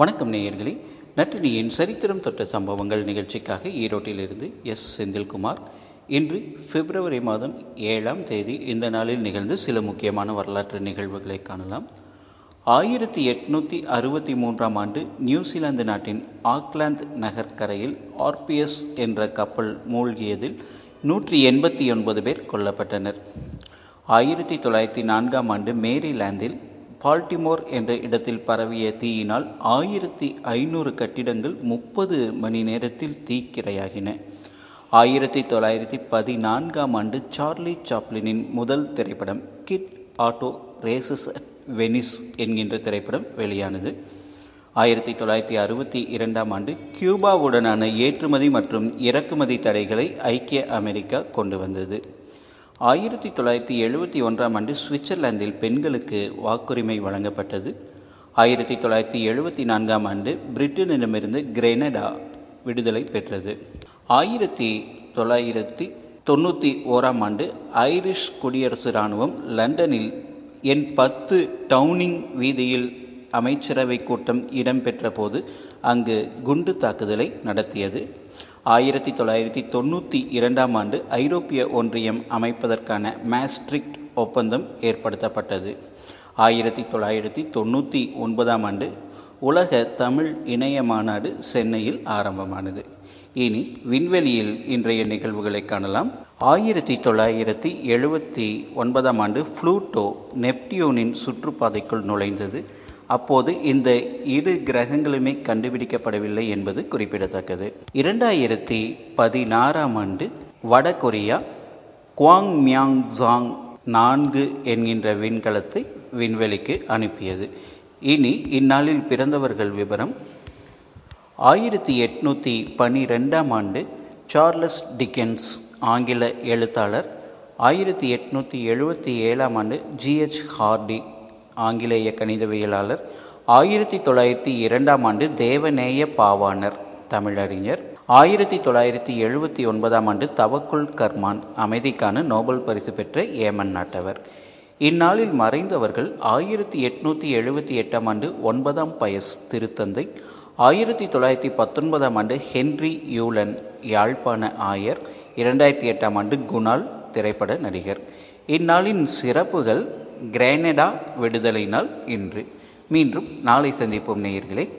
வணக்கம் நேயர்களே. நட்டினியின் சரித்திரம் தொட்ட சம்பவங்கள் நிகழ்ச்சிக்காக ஈரோட்டிலிருந்து எஸ். செந்தில்குமார். இன்று பிப்ரவரி மாதம் ஏழாம் தேதி இந்த நாளில் நிகழ்ந்து சில முக்கியமான வரலாற்று நிகழ்வுகளை காணலாம். ஆயிரத்தி எட்நூத்தி அறுபத்தி மூன்றாம் ஆண்டு நியூசிலாந்து நாட்டின் ஆக்லாந்து நகர்கரையில் ஆர்பிஎஸ் என்ற கப்பல் மூழ்கியதில் நூற்றி எண்பத்தி ஒன்பது பேர் கொல்லப்பட்டனர். ஆயிரத்தி தொள்ளாயிரத்தி நான்காம் ஆண்டு மேரிலாந்தில் பால்டிமோர் என்ற இடத்தில் பரவிய தீயினால் ஆயிரத்தி ஐநூறு கட்டிடங்கள் முப்பது மணி நேரத்தில் தீக்கிரையாகின ஆயிரத்தி தொள்ளாயிரத்தி பதினான்காம் ஆண்டு சார்லி சாப்ளினின் முதல் திரைப்படம் கிட் ஆட்டோ ரேசஸ் வெனிஸ் என்கின்ற திரைப்படம் வெளியானது. ஆயிரத்தி தொள்ளாயிரத்தி அறுபத்தி இரண்டாம் ஆண்டு கியூபாவுடனான ஏற்றுமதி மற்றும் இறக்குமதி தடைகளை ஐக்கிய அமெரிக்கா கொண்டு வந்தது. ஆயிரத்தி தொள்ளாயிரத்தி எழுபத்தி ஒன்றாம் ஆண்டு சுவிட்சர்லாந்தில் பெண்களுக்கு வாக்குரிமை வழங்கப்பட்டது. ஆயிரத்தி தொள்ளாயிரத்தி எழுபத்தி நான்காம் ஆண்டு பிரிட்டனிடமிருந்து கிரெனடா விடுதலை பெற்றது. ஆயிரத்தி தொள்ளாயிரத்தி தொண்ணூற்றி ஓராம் ஆண்டு ஐரிஷ் குடியரசு இராணுவம் லண்டனில் என் பத்து டவுனிங் வீதியில் அமைச்சரவை கூட்டம் இடம்பெற்ற போது அங்கு குண்டு தாக்குதலை நடத்தியது. ஆயிரத்தி தொள்ளாயிரத்தி தொண்ணூற்றி இரண்டாம் ஆண்டு ஐரோப்பிய ஒன்றியம் அமைப்பதற்கான மேஸ்ட்ரிக்ட் ஒப்பந்தம் ஏற்படுத்தப்பட்டது. ஆயிரத்தி தொள்ளாயிரத்தி தொண்ணூற்றி ஒன்பதாம் ஆண்டு உலக தமிழ் இணைய மாநாடு சென்னையில் ஆரம்பமானது. இனி விண்வெளியில் இன்றைய நிகழ்வுகளை காணலாம். ஆயிரத்தி தொள்ளாயிரத்தி எழுபத்தி ஒன்பதாம் ஆண்டு புளூட்டோ நெப்டியூனின் சுற்றுப்பாதைக்குள் நுழைந்தது. அப்போது இந்த இரு கிரகங்களுமே கண்டுபிடிக்கப்படவில்லை என்பது குறிப்பிடத்தக்கது. இரண்டாயிரத்தி பதினாறாம் ஆண்டு வடகொரியா குவாங் மியாங் ஜாங் நான்கு என்கின்ற விண்கலத்தை விண்வெளிக்கு அனுப்பியது. இனி இந்நாளில் பிறந்தவர்கள் விவரம். ஆயிரத்தி எட்நூத்தி பனிரெண்டாம் ஆண்டு சார்லஸ் டிக்கென்ஸ் ஆங்கில எழுத்தாளர். ஆயிரத்தி எட்நூத்தி எழுபத்தி ஏழாம் ஆண்டு ஜிஹெச் ஹார்டி ஆங்கிலேய கணிதவியலாளர். ஆயிரத்தி தொள்ளாயிரத்தி இரண்டாம் ஆண்டு தேவநேய பாவாணர் தமிழறிஞர். ஆயிரத்தி தொள்ளாயிரத்தி எழுபத்தி ஒன்பதாம் ஆண்டு தவக்குல் கர்மான் அமைதிக்கான நோபல் பரிசு பெற்ற ஏமன் நாட்டவர். இந்நாளில் மறைந்தவர்கள் ஆயிரத்தி எட்நூத்தி எழுபத்தி எட்டாம் ஆண்டு ஒன்பதாம் பயஸ் திருத்தந்தை. ஆயிரத்தி தொள்ளாயிரத்தி பத்தொன்பதாம் ஆண்டு ஹென்றி யூலன் யாழ்ப்பாண ஆயர். இரண்டாயிரத்தி எட்டாம் ஆண்டு குணால் திரைப்பட நடிகர். இந்நாளின் சிறப்புகள் கிரேனடா விடுதலை நாள் இன்று மீண்டும் நாளை சந்திப்போம் நேயர்களே.